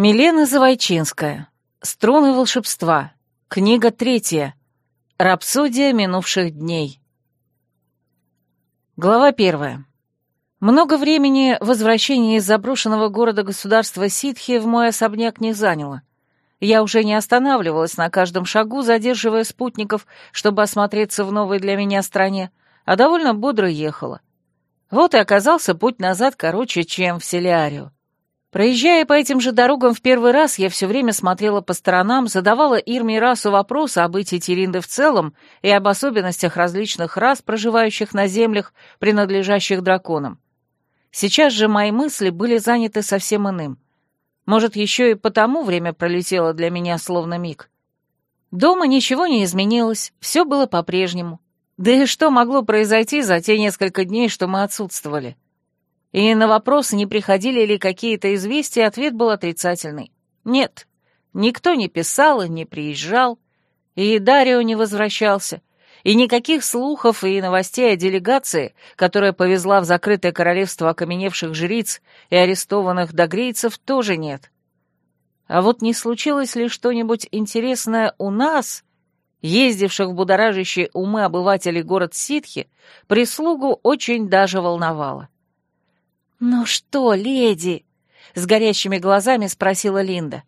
Милена Завойчинская. Струны волшебства. Книга третья. Рапсодия минувших дней. Глава первая. Много времени возвращение из заброшенного города-государства Ситхи в мой особняк не заняло. Я уже не останавливалась на каждом шагу, задерживая спутников, чтобы осмотреться в новой для меня стране, а довольно бодро ехала. Вот и оказался путь назад короче, чем в Селиарию. Проезжая по этим же дорогам в первый раз, я все время смотрела по сторонам, задавала Ирме Расу вопросы об бытии Теринды в целом и об особенностях различных рас, проживающих на землях, принадлежащих драконам. Сейчас же мои мысли были заняты совсем иным. Может, еще и потому время пролетело для меня словно миг. Дома ничего не изменилось, все было по-прежнему. Да и что могло произойти за те несколько дней, что мы отсутствовали? — и на вопрос, не приходили ли какие-то известия, ответ был отрицательный. Нет, никто не писал и не приезжал, и Дарио не возвращался, и никаких слухов и новостей о делегации, которая повезла в закрытое королевство окаменевших жриц и арестованных догрейцев, тоже нет. А вот не случилось ли что-нибудь интересное у нас, ездивших в будоражащие умы обывателей город Ситхи, прислугу очень даже волновало. «Ну что, леди?» — с горящими глазами спросила Линда.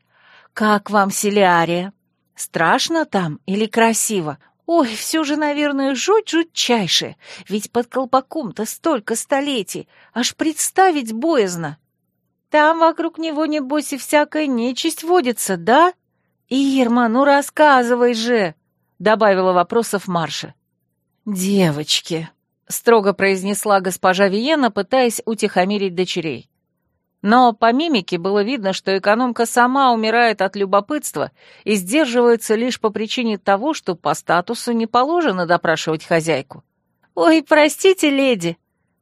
«Как вам Селиария? Страшно там или красиво? Ой, все же, наверное, жуть жутчайшее, ведь под колпаком-то столько столетий, аж представить боязно. Там вокруг него, небось, и всякая нечисть водится, да? Ирма, ну рассказывай же!» — добавила вопросов Марша. «Девочки», строго произнесла госпожа Виена, пытаясь утихомирить дочерей. Но по мимике было видно, что экономка сама умирает от любопытства и сдерживается лишь по причине того, что по статусу не положено допрашивать хозяйку. «Ой, простите, леди!»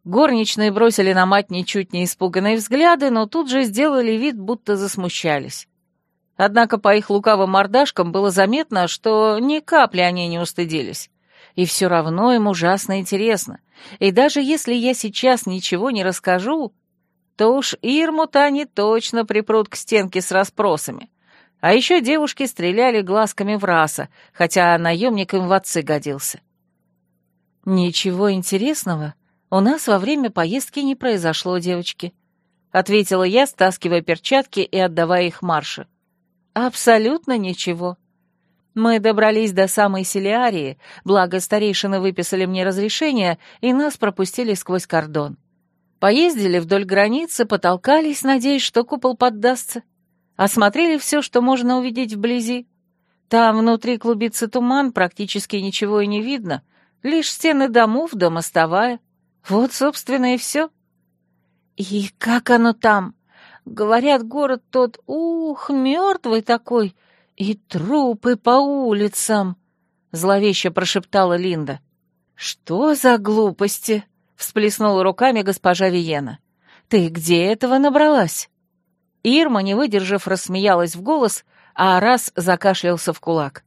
Горничные бросили на мать ничуть не испуганные взгляды, но тут же сделали вид, будто засмущались. Однако по их лукавым мордашкам было заметно, что ни капли они не устыдились. И все равно им ужасно интересно. И даже если я сейчас ничего не расскажу, то уж Ирму-то они точно припрут к стенке с расспросами. А еще девушки стреляли глазками в раса, хотя наемник им в отцы годился. «Ничего интересного у нас во время поездки не произошло, девочки», — ответила я, стаскивая перчатки и отдавая их Марше. «Абсолютно ничего. Мы добрались до самой Селиарии, благо старейшины выписали мне разрешение, и нас пропустили сквозь кордон. Поездили вдоль границы, потолкались, надеясь, что купол поддастся. Осмотрели все, что можно увидеть вблизи. Там внутри клубится туман, практически ничего и не видно, лишь стены домов да мостовая. Вот, собственно, и все. И как оно там? Говорят, город тот, ух, мертвый такой, — «И трупы по улицам!» — зловеще прошептала Линда. «Что за глупости?» — всплеснула руками госпожа Виена. «Ты где этого набралась?» Ирма, не выдержав, рассмеялась в голос, а раз закашлялся в кулак.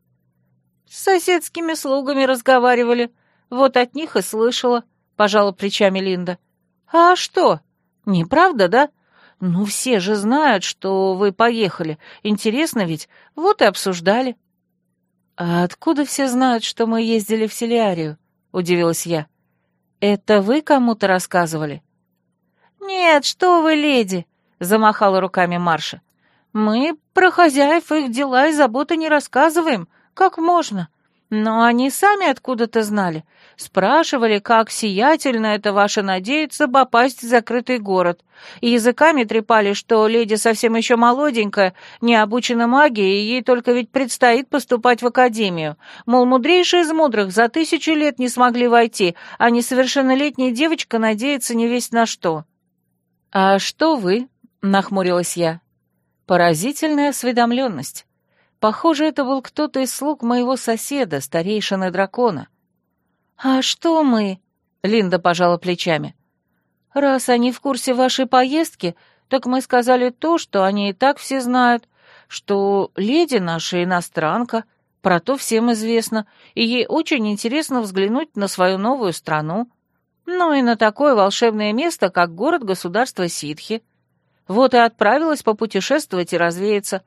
«С соседскими слугами разговаривали. Вот от них и слышала», — пожала плечами Линда. «А что? Неправда, да? «Ну, все же знают, что вы поехали. Интересно ведь? Вот и обсуждали». «А откуда все знают, что мы ездили в Селиарию?» — удивилась я. «Это вы кому-то рассказывали?» «Нет, что вы, леди!» — замахала руками Марша. «Мы про хозяев их дела и заботы не рассказываем. Как можно? Но они сами откуда-то знали. Спрашивали, как сиятельно это ваше надеяться попасть в закрытый город. И языками трепали, что леди совсем еще молоденькая, не обучена магии, и ей только ведь предстоит поступать в академию. Мол, мудрейшие из мудрых за тысячу лет не смогли войти, а несовершеннолетняя девочка надеется не весть на что. «А что вы?» — нахмурилась я. «Поразительная осведомленность. Похоже, это был кто-то из слуг моего соседа, старейшины дракона. «А что мы?» — Линда пожала плечами. «Раз они в курсе вашей поездки, так мы сказали то, что они и так все знают, что леди наша иностранка, про то всем известно, и ей очень интересно взглянуть на свою новую страну, ну и на такое волшебное место, как город-государство Ситхи. Вот и отправилась попутешествовать и развеяться.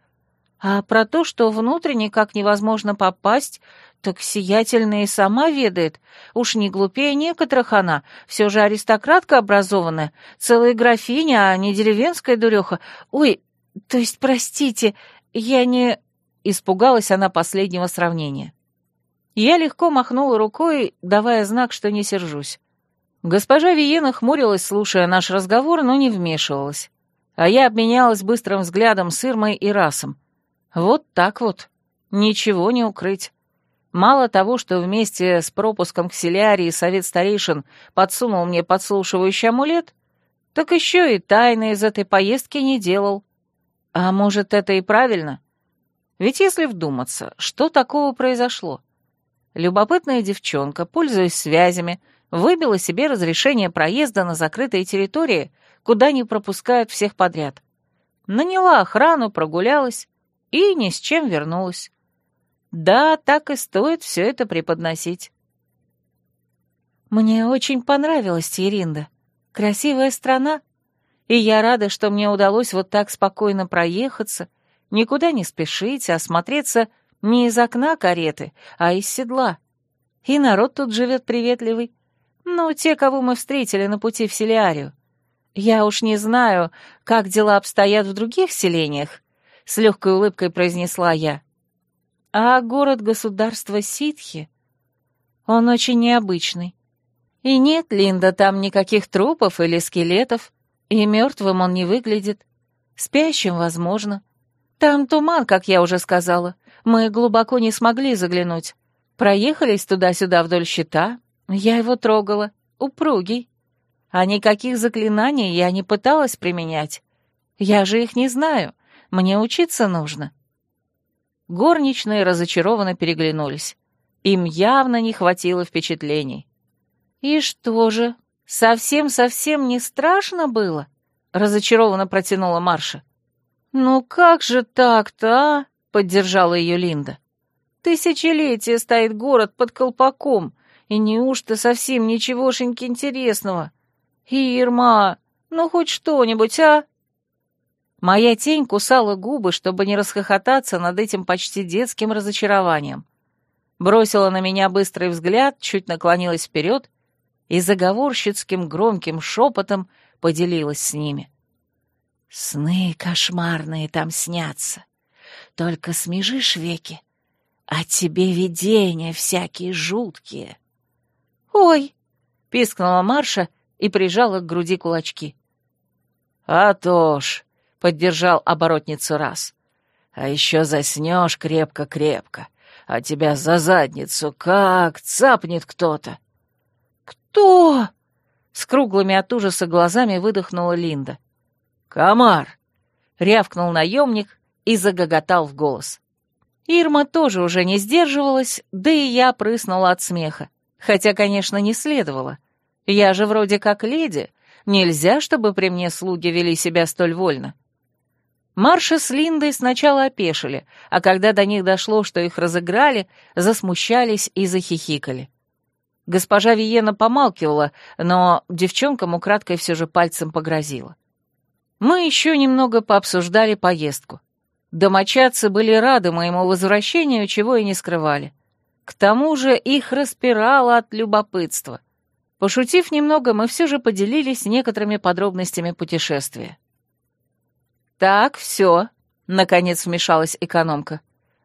А про то, что внутрь никак невозможно попасть, так сиятельная и сама ведает. Уж не глупее некоторых она, все же аристократка образованная, целая графиня, а не деревенская дуреха. Ой, то есть, простите, я не... Испугалась она последнего сравнения. Я легко махнула рукой, давая знак, что не сержусь. Госпожа Виена хмурилась, слушая наш разговор, но не вмешивалась. А я обменялась быстрым взглядом с Ирмой и Расом. Вот так вот. Ничего не укрыть. Мало того, что вместе с пропуском к селярии совет старейшин подсунул мне подслушивающий амулет, так еще и тайны из этой поездки не делал. А может, это и правильно? Ведь если вдуматься, что такого произошло? Любопытная девчонка, пользуясь связями, выбила себе разрешение проезда на закрытой территории, куда не пропускают всех подряд. Наняла охрану, прогулялась, и ни с чем вернулась. Да, так и стоит все это преподносить. Мне очень понравилась Тиринда. Красивая страна, и я рада, что мне удалось вот так спокойно проехаться, никуда не спешить, а осмотреться не из окна кареты, а из седла. И народ тут живет приветливый. Ну, те, кого мы встретили на пути в Селиарию. Я уж не знаю, как дела обстоят в других селениях, — с легкой улыбкой произнесла я. «А город-государство Ситхи? Он очень необычный. И нет, Линда, там никаких трупов или скелетов, и мертвым он не выглядит. Спящим, возможно. Там туман, как я уже сказала. Мы глубоко не смогли заглянуть. Проехались туда-сюда вдоль щита. Я его трогала. Упругий. А никаких заклинаний я не пыталась применять. Я же их не знаю. Мне учиться нужно». Горничные разочарованно переглянулись. Им явно не хватило впечатлений. «И что же, совсем-совсем не страшно было?» — разочарованно протянула Марша. «Ну как же так-то, а?» — поддержала ее Линда. «Тысячелетие стоит город под колпаком, и неужто совсем ничегошеньки интересного? Ирма, ну хоть что-нибудь, а?» Моя тень кусала губы, чтобы не расхохотаться над этим почти детским разочарованием. Бросила на меня быстрый взгляд, чуть наклонилась вперед и заговорщицким громким шепотом поделилась с ними. «Сны кошмарные там снятся. Только смежишь веки, а тебе видения всякие жуткие». «Ой!» — пискнула Марша и прижала к груди кулачки. «А то ж!» Поддержал оборотницу раз. «А еще заснешь крепко-крепко, а тебя за задницу как цапнет кто-то». «Кто?» — с круглыми от ужаса глазами выдохнула Линда. «Комар!» — рявкнул наемник и загоготал в голос. Ирма тоже уже не сдерживалась, да и я прыснула от смеха. Хотя, конечно, не следовало. Я же вроде как леди, нельзя, чтобы при мне слуги вели себя столь вольно. Марша с Линдой сначала опешили, а когда до них дошло, что их разыграли, засмущались и захихикали. Госпожа Виена помалкивала, но девчонкам украдкой все же пальцем погрозила. Мы еще немного пообсуждали поездку. Домочадцы были рады моему возвращению, чего и не скрывали. К тому же их распирало от любопытства. Пошутив немного, мы все же поделились некоторыми подробностями путешествия. «Так, все», — наконец вмешалась экономка.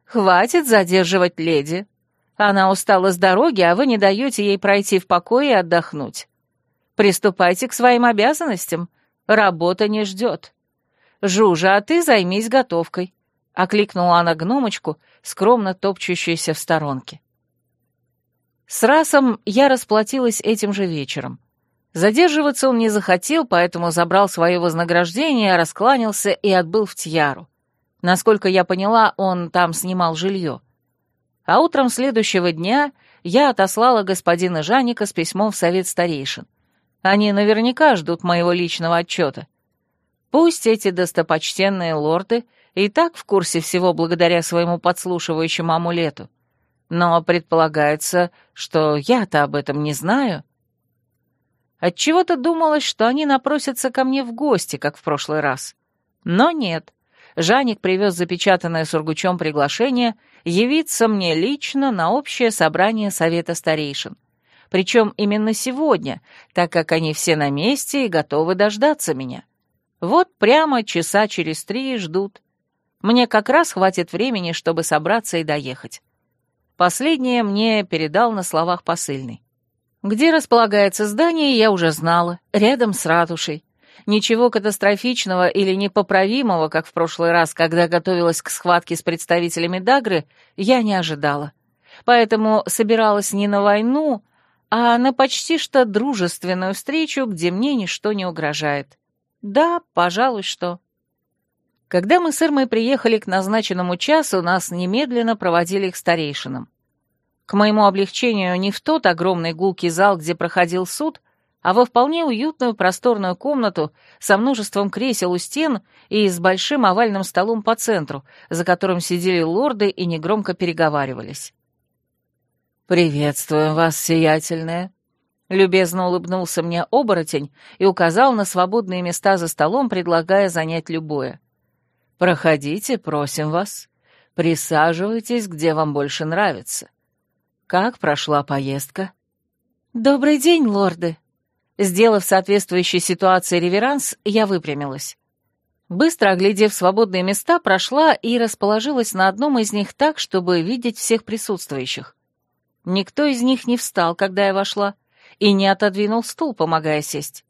«Хватит задерживать леди. Она устала с дороги, а вы не даете ей пройти в покое и отдохнуть. Приступайте к своим обязанностям. Работа не ждет. Жужа, а ты займись готовкой», — окликнула она гномочку, скромно топчущуюся в сторонке. С Расом я расплатилась этим же вечером. Задерживаться он не захотел, поэтому забрал свое вознаграждение, раскланялся и отбыл в Тьяру. Насколько я поняла, он там снимал жилье. А утром следующего дня я отослала господина Жаника с письмом в совет старейшин. Они наверняка ждут моего личного отчета. Пусть эти достопочтенные лорды и так в курсе всего благодаря своему подслушивающему амулету. Но предполагается, что я-то об этом не знаю. Отчего-то думалось, что они напросятся ко мне в гости, как в прошлый раз. Но нет. Жаник привез запечатанное сургучом приглашение явиться мне лично на общее собрание Совета Старейшин. Причем именно сегодня, так как они все на месте и готовы дождаться меня. Вот прямо часа через три ждут. Мне как раз хватит времени, чтобы собраться и доехать. Последнее мне передал на словах посыльный. Где располагается здание, я уже знала, рядом с ратушей. Ничего катастрофичного или непоправимого, как в прошлый раз, когда готовилась к схватке с представителями Дагры, я не ожидала. Поэтому собиралась не на войну, а на почти что дружественную встречу, где мне ничто не угрожает. Да, пожалуй, что. Когда мы с Ирмой приехали к назначенному часу, нас немедленно проводили к старейшинам. К моему облегчению не в тот огромный гулкий зал, где проходил суд, а во вполне уютную просторную комнату со множеством кресел у стен и с большим овальным столом по центру, за которым сидели лорды и негромко переговаривались. «Приветствуем вас, сиятельная!» Любезно улыбнулся мне оборотень и указал на свободные места за столом, предлагая занять любое. «Проходите, просим вас. Присаживайтесь, где вам больше нравится. Как прошла поездка?» «Добрый день, лорды!» Сделав соответствующей ситуации реверанс, я выпрямилась. Быстро оглядев свободные места, прошла и расположилась на одном из них так, чтобы видеть всех присутствующих. Никто из них не встал, когда я вошла, и не отодвинул стул, помогая сесть.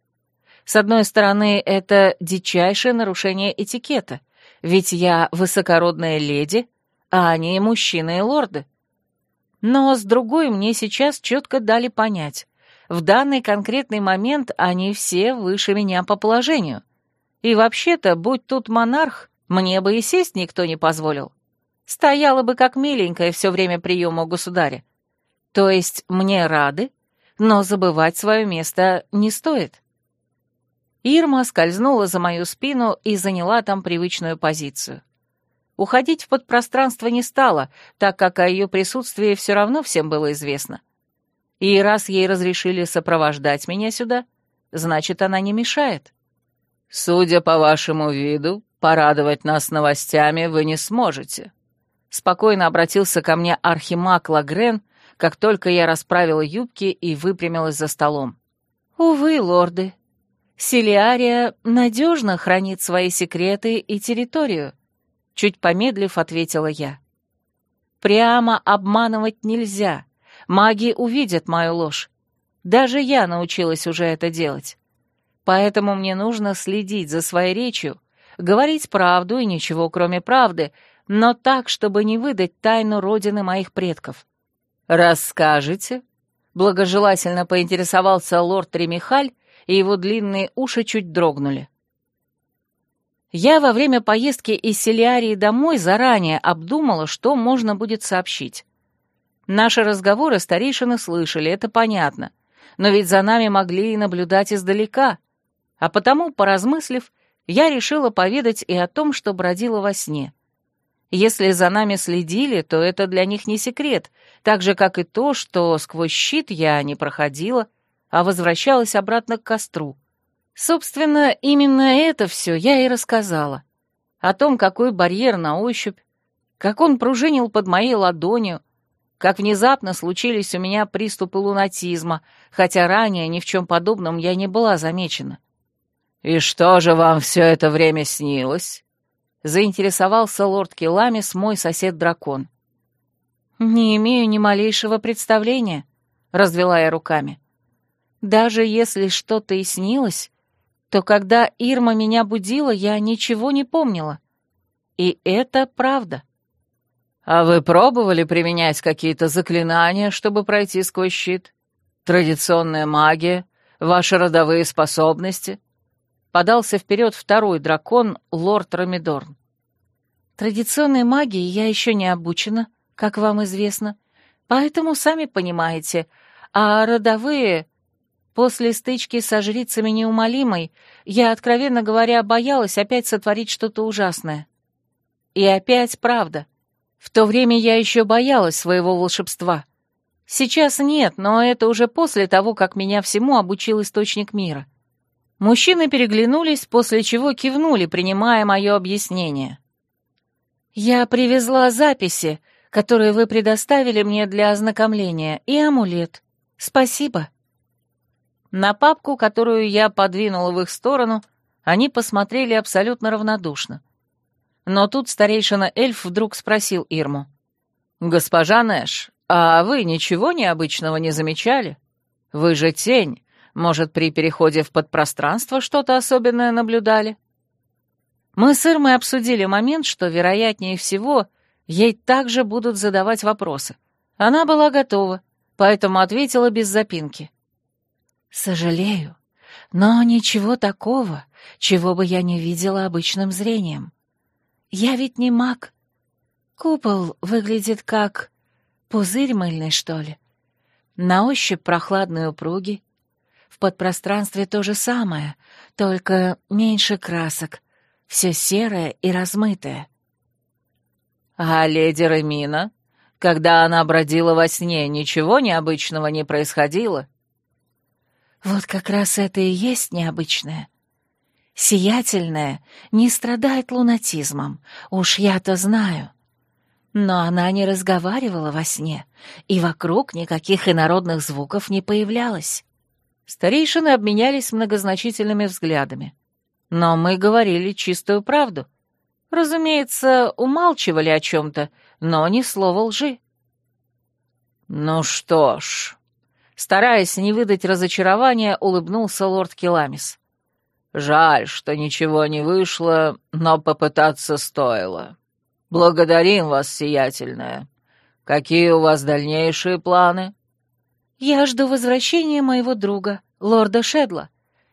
С одной стороны, это дичайшее нарушение этикета, ведь я высокородная леди, а они мужчины и лорды. Но с другой мне сейчас четко дали понять, в данный конкретный момент они все выше меня по положению. И вообще-то, будь тут монарх, мне бы и сесть никто не позволил. Стояла бы как миленькая все время приема у государя. То есть мне рады, но забывать свое место не стоит. Ирма скользнула за мою спину и заняла там привычную позицию. Уходить в подпространство не стала, так как о ее присутствии все равно всем было известно. И раз ей разрешили сопровождать меня сюда, значит, она не мешает. «Судя по вашему виду, порадовать нас новостями вы не сможете», — спокойно обратился ко мне архимаг Лагрен, как только я расправила юбки и выпрямилась за столом. «Увы, лорды, Селиария надежно хранит свои секреты и территорию», — чуть помедлив ответила я. «Прямо обманывать нельзя. Маги увидят мою ложь. Даже я научилась уже это делать. Поэтому мне нужно следить за своей речью, говорить правду и ничего кроме правды, но так, чтобы не выдать тайну родины моих предков. «Расскажете?» — благожелательно поинтересовался лорд Тремихаль, и его длинные уши чуть дрогнули. Я во время поездки из Селиарии домой заранее обдумала, что можно будет сообщить. Наши разговоры старейшины слышали, это понятно, но ведь за нами могли и наблюдать издалека, а потому, поразмыслив, я решила поведать и о том, что бродила во сне. Если за нами следили, то это для них не секрет, так же, как и то, что сквозь щит я не проходила, а возвращалась обратно к костру. Собственно, именно это все я и рассказала. О том, какой барьер на ощупь, как он пружинил под моей ладонью, как внезапно случились у меня приступы лунатизма, хотя ранее ни в чем подобном я не была замечена. «И что же вам все это время снилось?» — заинтересовался лорд Келамис, мой сосед-дракон. «Не имею ни малейшего представления», — развела я руками. «Даже если что-то и снилось, то когда Ирма меня будила, я ничего не помнила. И это правда». «А вы пробовали применять какие-то заклинания, чтобы пройти сквозь щит? Традиционная магия? Ваши родовые способности?» Подался вперед второй дракон, лорд Рамидорн. Традиционной магии я еще не обучена, как вам известно, поэтому сами понимаете, а родовые... После стычки со жрицами неумолимой я, откровенно говоря, боялась опять сотворить что-то ужасное. И опять правда. В то время я еще боялась своего волшебства. Сейчас нет, но это уже после того, как меня всему обучил Источник Мира. Мужчины переглянулись, после чего кивнули, принимая мое объяснение. «Я привезла записи, которые вы предоставили мне для ознакомления, и амулет. Спасибо». На папку, которую я подвинула в их сторону, они посмотрели абсолютно равнодушно. Но тут старейшина эльф вдруг спросил Ирму. «Госпожа Нэш, а вы ничего необычного не замечали? Вы же тень, может, при переходе в подпространство что-то особенное наблюдали? Мы с Ирмой обсудили момент, что, вероятнее всего, ей также будут задавать вопросы. Она была готова, поэтому ответила без запинки. «Сожалею, но ничего такого, чего бы я не видела обычным зрением. Я ведь не маг. Купол выглядит как пузырь мыльный, что ли. На ощупь прохладные упруги, в подпространстве то же самое, только меньше красок, все серое и размытое. А леди Ремина, когда она бродила во сне, ничего необычного не происходило? Вот как раз это и есть необычное. Сиятельная не страдает лунатизмом, уж я-то знаю. Но она не разговаривала во сне, и вокруг никаких инородных звуков не появлялось. Старейшины обменялись многозначительными взглядами. Но мы говорили чистую правду. Разумеется, умалчивали о чем-то, но ни слова лжи. «Ну что ж...» Стараясь не выдать разочарования, улыбнулся лорд Келамис. «Жаль, что ничего не вышло, но попытаться стоило. Благодарим вас, сиятельная. Какие у вас дальнейшие планы?» «Я жду возвращения моего друга, лорда Шедла,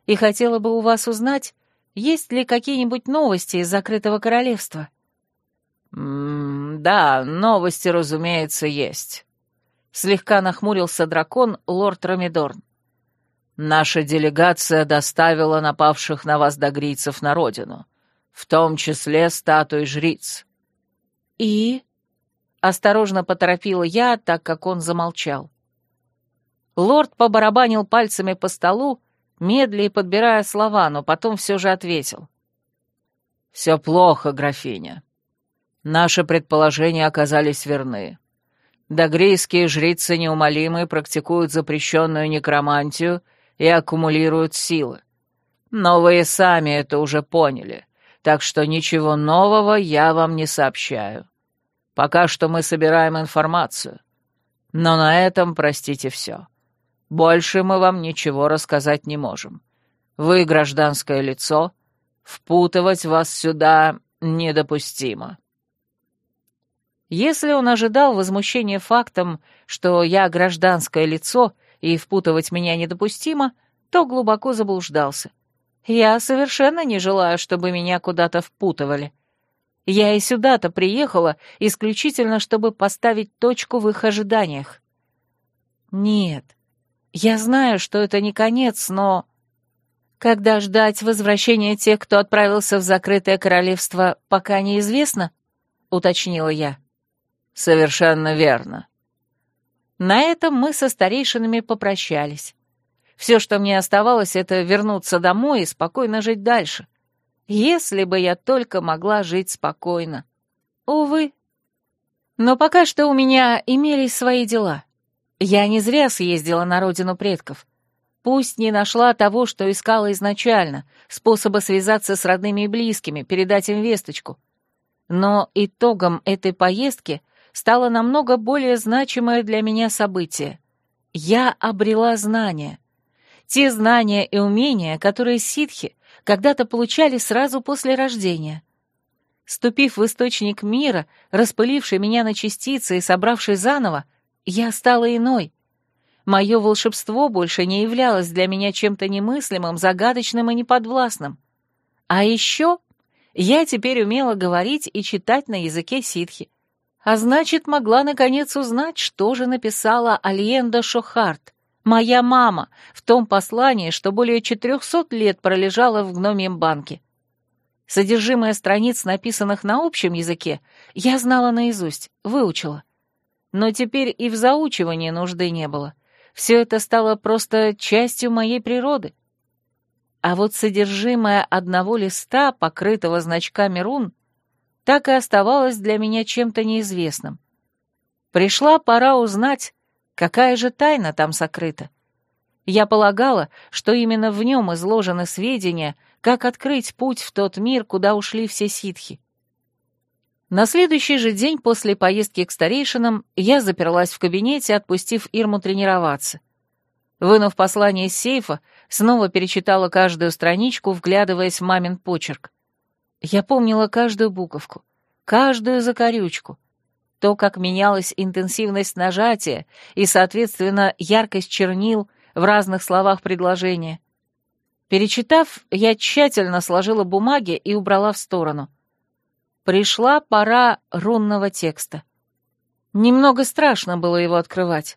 и хотела бы у вас узнать, есть ли какие-нибудь новости из закрытого королевства». «М -м, «Да, новости, разумеется, есть», — слегка нахмурился дракон лорд Рамидорн. «Наша делегация доставила напавших на вас догрийцев на родину, в том числе статуи жриц». «И?» — осторожно поторопила я, так как он замолчал. Лорд побарабанил пальцами по столу, медля подбирая слова, но потом все же ответил. «Все плохо, графиня. Наши предположения оказались верны. Догрейские жрицы неумолимые практикуют запрещенную некромантию и аккумулируют силы. Но вы и сами это уже поняли, так что ничего нового я вам не сообщаю. Пока что мы собираем информацию. Но на этом, простите, все. Больше мы вам ничего рассказать не можем. Вы гражданское лицо, впутывать вас сюда недопустимо». Если он ожидал возмущения фактом, что я гражданское лицо и впутывать меня недопустимо, то глубоко заблуждался. Я совершенно не желаю, чтобы меня куда-то впутывали. Я и сюда-то приехала исключительно, чтобы поставить точку в их ожиданиях. Нет, я знаю, что это не конец, но... Когда ждать возвращения тех, кто отправился в закрытое королевство, пока неизвестно? Уточнила я. Совершенно верно. На этом мы со старейшинами попрощались. Все, что мне оставалось, это вернуться домой и спокойно жить дальше. Если бы я только могла жить спокойно. Увы. Но пока что у меня имелись свои дела. Я не зря съездила на родину предков. Пусть не нашла того, что искала изначально, способа связаться с родными и близкими, передать им весточку. Но итогом этой поездки стало намного более значимое для меня событие. Я обрела знания. Те знания и умения, которые ситхи когда-то получали сразу после рождения. Ступив в источник мира, распыливший меня на частицы и собравший заново, я стала иной. Мое волшебство больше не являлось для меня чем-то немыслимым, загадочным и неподвластным. А еще я теперь умела говорить и читать на языке ситхи. А значит, могла наконец узнать, что же написала Альенда Шохарт, моя мама, в том послании, что более четырехсот лет пролежало в гномьем банке. Содержимое страниц, написанных на общем языке, я знала наизусть, выучила но теперь и в заучивании нужды не было. Все это стало просто частью моей природы. А вот содержимое одного листа, покрытого значками рун, так и оставалось для меня чем-то неизвестным. Пришла пора узнать, какая же тайна там сокрыта. Я полагала, что именно в нем изложены сведения, как открыть путь в тот мир, куда ушли все ситхи. На следующий же день после поездки к старейшинам я заперлась в кабинете, отпустив Ирму тренироваться. Вынув послание из сейфа, снова перечитала каждую страничку, вглядываясь в мамин почерк. Я помнила каждую буковку, каждую закорючку, то, как менялась интенсивность нажатия и, соответственно, яркость чернил в разных словах предложения. Перечитав, я тщательно сложила бумаги и убрала в сторону. Пришла пора рунного текста. Немного страшно было его открывать.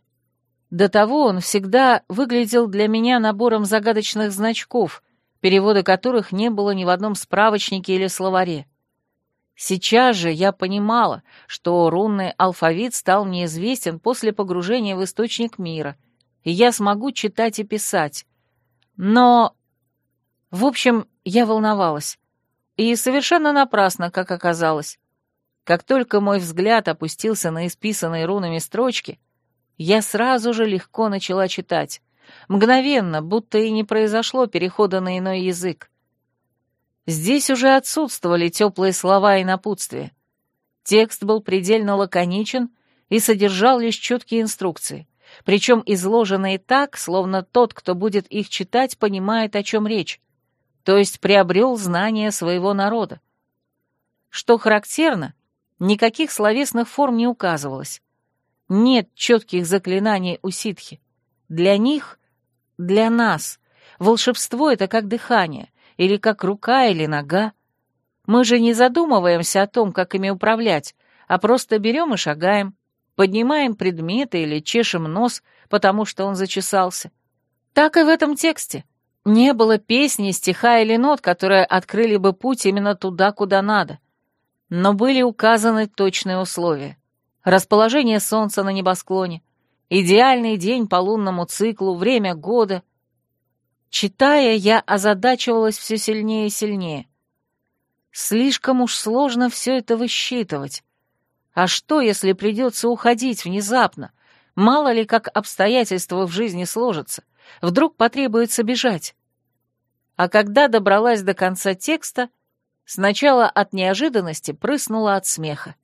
До того он всегда выглядел для меня набором загадочных значков, перевода которых не было ни в одном справочнике или словаре. Сейчас же я понимала, что рунный алфавит стал мне известен после погружения в источник мира, и я смогу читать и писать. Но... В общем, я волновалась. И совершенно напрасно, как оказалось. Как только мой взгляд опустился на исписанные рунами строчки, я сразу же легко начала читать. Мгновенно, будто и не произошло перехода на иной язык. Здесь уже отсутствовали теплые слова и напутствия. Текст был предельно лаконичен и содержал лишь четкие инструкции, причем изложенные так, словно тот, кто будет их читать, понимает, о чем речь, то есть приобрел знания своего народа. Что характерно, никаких словесных форм не указывалось. Нет четких заклинаний у ситхи. Для них, для нас, волшебство — это как дыхание, или как рука или нога. Мы же не задумываемся о том, как ими управлять, а просто берем и шагаем, поднимаем предметы или чешем нос, потому что он зачесался. Так и в этом тексте. Не было песни, стиха или нот, которые открыли бы путь именно туда, куда надо. Но были указаны точные условия расположение солнца на небосклоне, идеальный день по лунному циклу, время года. Читая, я озадачивалась все сильнее и сильнее. Слишком уж сложно все это высчитывать. А что, если придется уходить внезапно? Мало ли, как обстоятельства в жизни сложатся. Вдруг потребуется бежать. А когда добралась до конца текста, сначала от неожиданности прыснула от смеха.